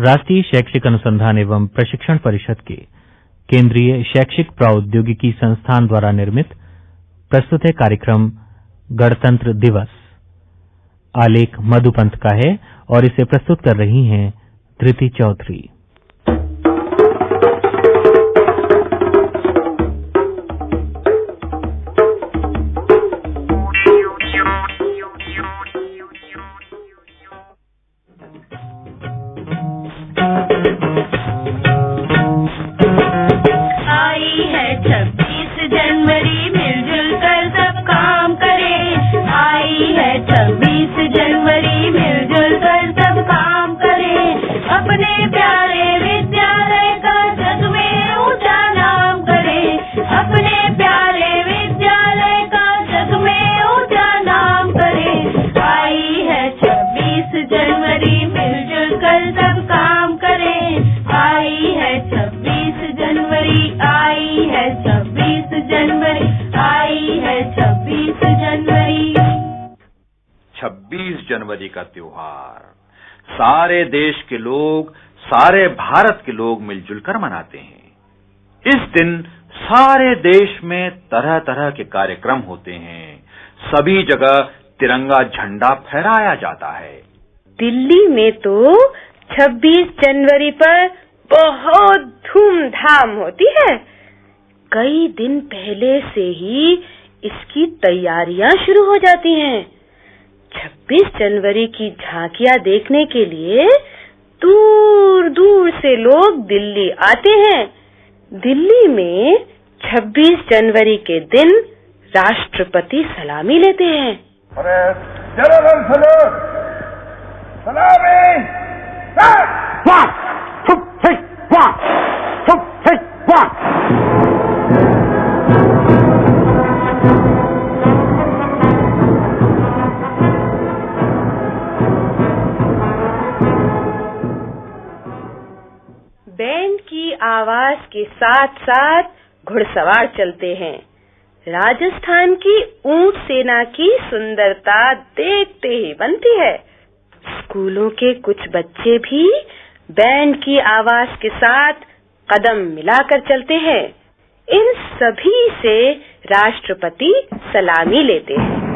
राष्ट्रीय शैक्षिक अनुसंधान एवं प्रशिक्षण परिषद के केंद्रीय शैक्षिक प्रौद्योगिकी संस्थान द्वारा निर्मित प्रस्तुत है कार्यक्रम गणतंत्र दिवस। आलेख मधुपंथ का है और इसे प्रस्तुत कर रही हैं धृति चौधरी। त्योहार सारे देश के लोग, सारे भारत के लोग मिलजुल कर मनाते हैं। इस दिन सारे देश में तरह तरह के कार्यक्रम होते हैं। सभी जगह तिरंगा झंडा फहराया जाता है। दिल्ली में तो 26 जनवरी पर बहुत धूमधाम होती है। कई दिन पहले से ही इसकी तैयारियाँ शुरू हो जाती हैं। 26 जनवरी की झांकियाँ देखने के लिए दूर दूर से लोग दिल्ली आते हैं। दिल्ली में 26 जनवरी के दिन राष्ट्रपति सलामी लेते हैं। अरे सलामी। आवाज़ के साथ साथ घुड़सवार चलते हैं। राजस्थान की ऊँट सेना की सुंदरता देखते ही बनती है। स्कूलों के कुछ बच्चे भी बैंड की आवाज़ के साथ कदम मिलाकर चलते हैं। इन सभी से राष्ट्रपति सलामी लेते हैं।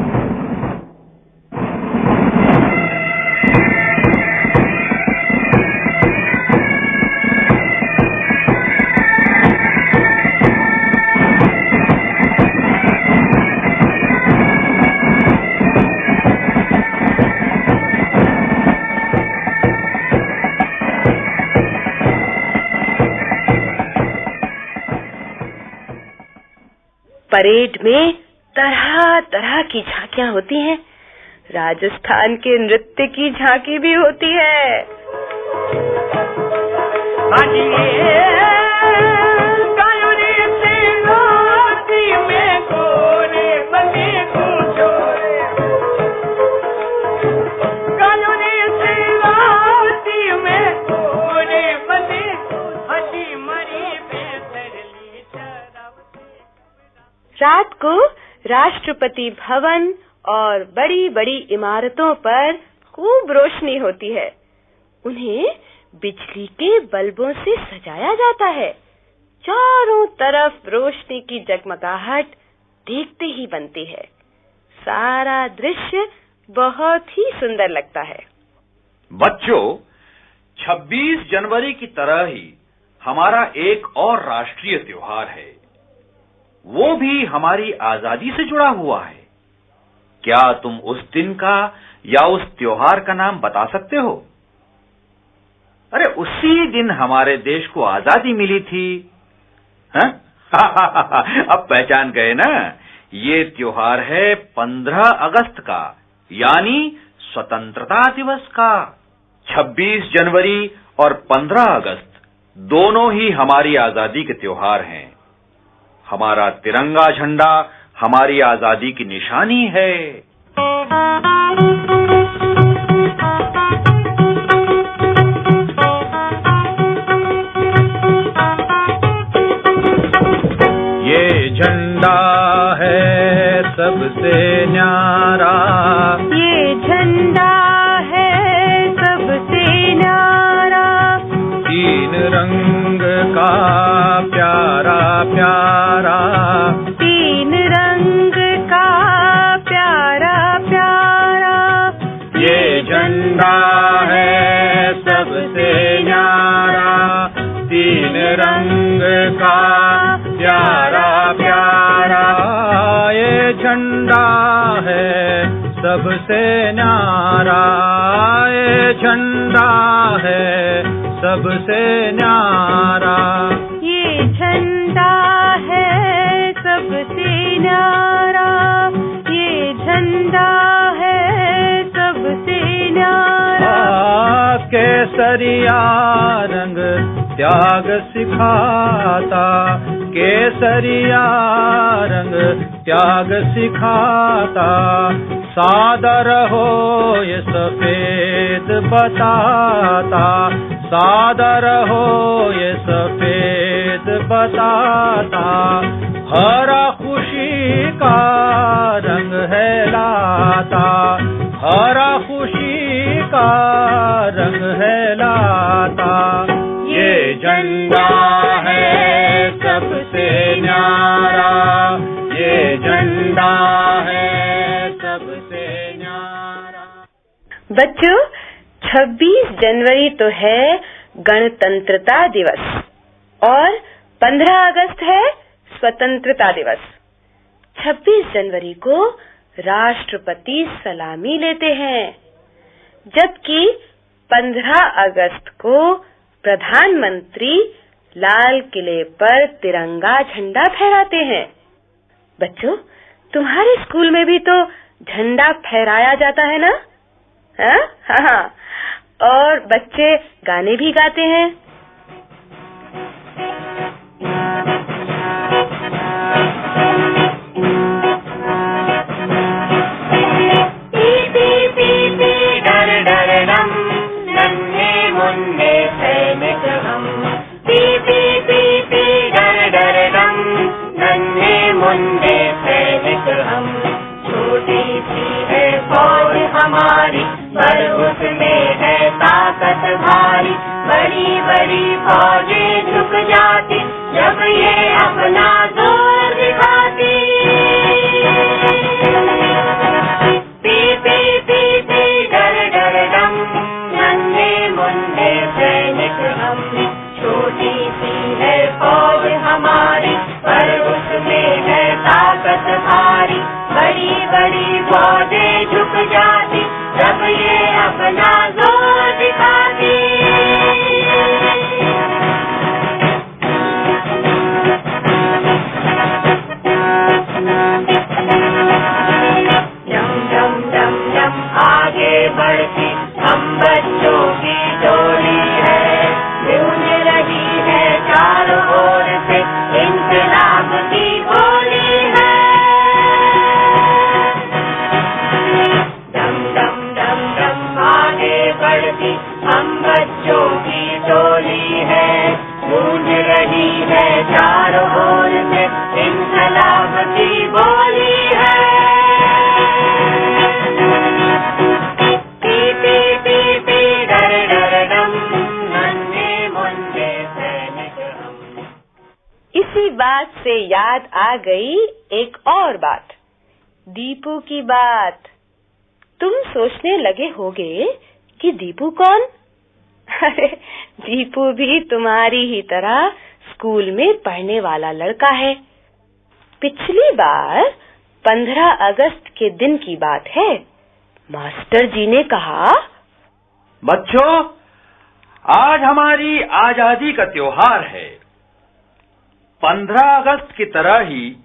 परेड में तरह तरह की झांकियाँ होती हैं। राजस्थान के नृत्य की झांकी भी होती है। रात को राष्ट्रपति भवन और बड़ी बड़ी इमारतों पर खूब रोशनी होती है। उन्हें बिजली के बल्बों से सजाया जाता है। चारों तरफ़ रोशनी की जगमगाहट देखते ही बनती है। सारा दृश्य बहुत ही सुंदर लगता है। बच्चों 26 जनवरी की तरह ही हमारा एक और राष्ट्रीय त्योहार है। वो भी हमारी आज़ादी से जुड़ा हुआ है। क्या तुम उस दिन का या उस त्योहार का नाम बता सकते हो? अरे उसी दिन हमारे देश को आज़ादी मिली थी। हा? अब पहचान गए ना? ये त्योहार है 15 अगस्त का, यानी स्वतंत्रता दिवस का। 26 जनवरी और 15 अगस्त दोनों ही हमारी आज़ादी के त्योहार हैं। हमारा तिरंगा झंडा हमारी आज़ादी की निशानी है। ये झंडा है सबसे न्यारा। ये झंडा है सबसे न्यारा। प्यारा प्यारा। तीन रंग का प्यारा प्यारा। ये झंडा है सबसे न्यारा। तीन रंग का प्यारा प्यारा। ये झंडा है सबसे न्यारा। ये झंडा है सबसे न्यारा। ये झंडा है सबसे न्यारा। ये झंडा है सबसे न्यारा। केसरिया रंग त्याग सिखाता। केसरिया रंग त्याग सिखाता। सादर हो ये सफ़ेद बताता। सादर हो ये सफ़ेद बताता हरा खुशी का रंग है लाता। हरा खुशी का रंग है लाता। ये झंडा है सबसे न्यारा। ये झंडा है सबसे न्यारा। बच्चों 26 जनवरी तो है गणतंत्रता दिवस। और 15 अगस्त है स्वतंत्रता दिवस। 26 जनवरी को राष्ट्रपति सलामी लेते हैं, जबकि 15 अगस्त को प्रधानमंत्री लाल किले पर तिरंगा झंडा फहराते हैं। बच्चों, तुम्हारे स्कूल में भी तो झंडा फहराया जाता है ना? हाँ? हाँ हाँ। और बच्चे गाने भी गाते हैं। बढ़ती हम बच्चों की टोली है। गूंज रही है चारों ओर से इंकलाब की बोली है। इसी बात से याद आ गई एक और बात। दीपू की बात। तुम सोचने लगे होगे कि दीपू कौन? अरे, दीपू भी तुम्हारी ही तरह स्कूल में पढ़ने वाला लड़का है। पिछली बार 15 अगस्त के दिन की बात है। मास्टर जी ने कहा, बच्चों, आज हमारी आज़ादी का त्योहार है। 15 अगस्त की तरह ही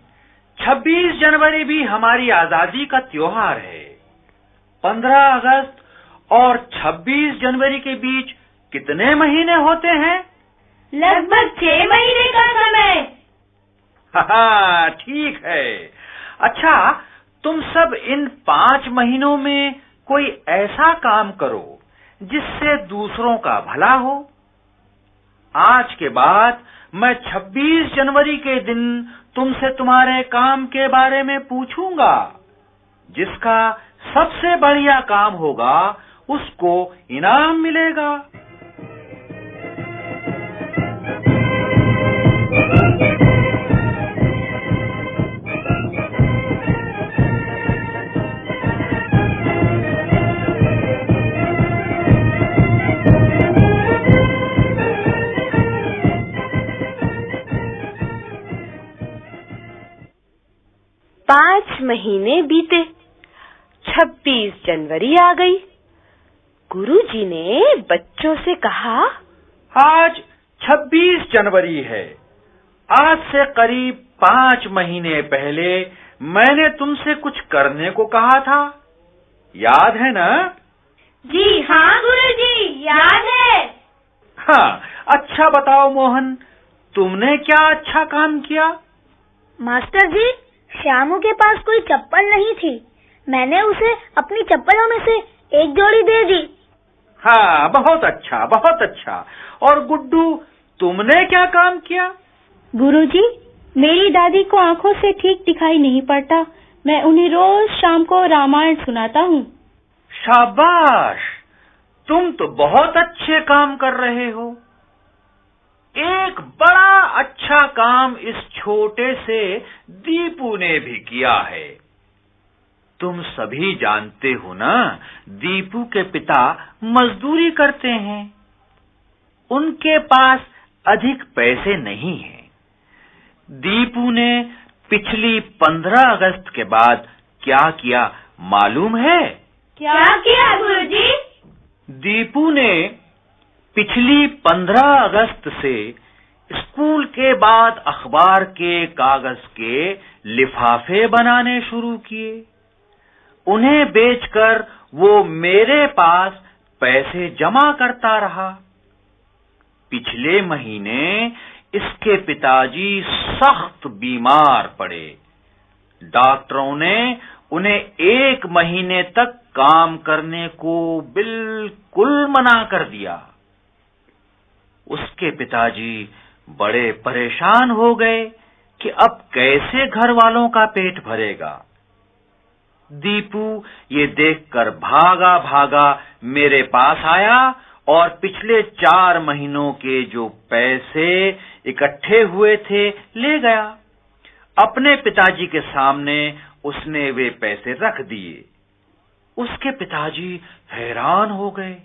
26 जनवरी भी हमारी आज़ादी का त्योहार है। 15 अगस्त और 26 जनवरी के बीच कितने महीने होते हैं? लगभग छह महीने का समय। हाँ ठीक है। अच्छा तुम सब इन पाँच महीनों में कोई ऐसा काम करो जिससे दूसरों का भला हो। आज के बाद मैं 26 जनवरी के दिन तुमसे तुम्हारे काम के बारे में पूछूँगा जिसका सबसे बढ़िया काम होगा उसको इनाम मिलेगा। पाँच महीने बीते छब्बीस जनवरी आ गई। गुरुजी ने बच्चों से कहा आज 26 जनवरी है। आज से करीब पाँच महीने पहले मैंने तुमसे कुछ करने को कहा था। याद है ना? जी हाँ गुरुजी याद है। हाँ अच्छा बताओ मोहन तुमने क्या अच्छा काम किया? मास्टर जी श्यामू के पास कोई चप्पल नहीं थी। मैंने उसे अपनी चप्पलों में से एक जोड़ी दे दी। हाँ बहुत अच्छा बहुत अच्छा। और गुड्डू तुमने क्या काम किया? गुरुजी, मेरी दादी को आँखों से ठीक दिखाई नहीं पड़ता। मैं उन्हें रोज शाम को रामायण सुनाता हूँ। शाबाश! तुम तो बहुत अच्छे काम कर रहे हो। एक बड़ा अच्छा काम इस छोटे से दीपू ने भी किया है। तुम सभी जानते हो ना दीपू के पिता मजदूरी करते हैं। उनके पास अधिक पैसे नहीं हैं। दीपू ने पिछली पंद्रह अगस्त के बाद क्या किया मालूम है? क्या किया गुरुजी? दीपू ने पिछली पंद्रह अगस्त से स्कूल के बाद अखबार के कागज़ के लिफाफे बनाने शुरू किए। उन्हें बेचकर वो मेरे पास पैसे जमा करता रहा। पिछले महीने इसके पिताजी सख्त बीमार पड़े। डॉक्टरों ने उन्हें एक महीने तक काम करने को बिल्कुल मना कर दिया। उसके पिताजी बड़े परेशान हो गए कि अब कैसे घर वालों का पेट भरेगा। दीपू, ये देखकर भागा भागा मेरे पास आया और पिछले चार महीनों के जो पैसे इकट्ठे हुए थे, ले गया। अपने पिताजी के सामने उसने वे पैसे रख दिए। उसके पिताजी हैरान हो गए।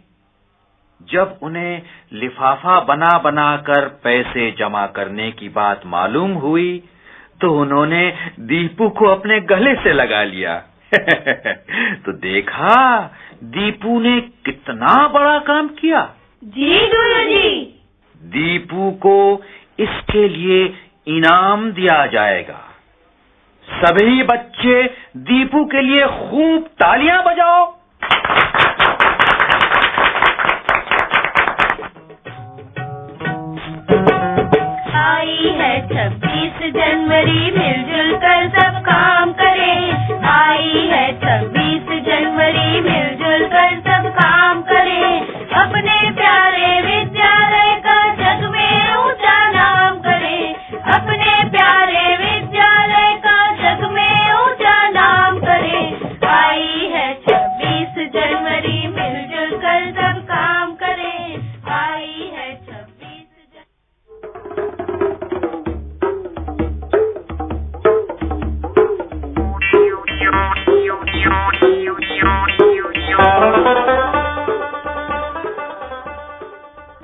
जब उन्हें लिफाफा बना बना कर पैसे जमा करने की बात मालूम हुई तो उन्होंने दीपू को अपने गले से लगा लिया। तो देखा दीपू ने कितना बड़ा काम किया। जी गुरुजी दीपू को इसके लिए इनाम दिया जाएगा। सभी बच्चे दीपू के लिए खूब तालियाँ बजाओ। आई है छब्बीस जनवरी मिलजुल कर सब काम करें।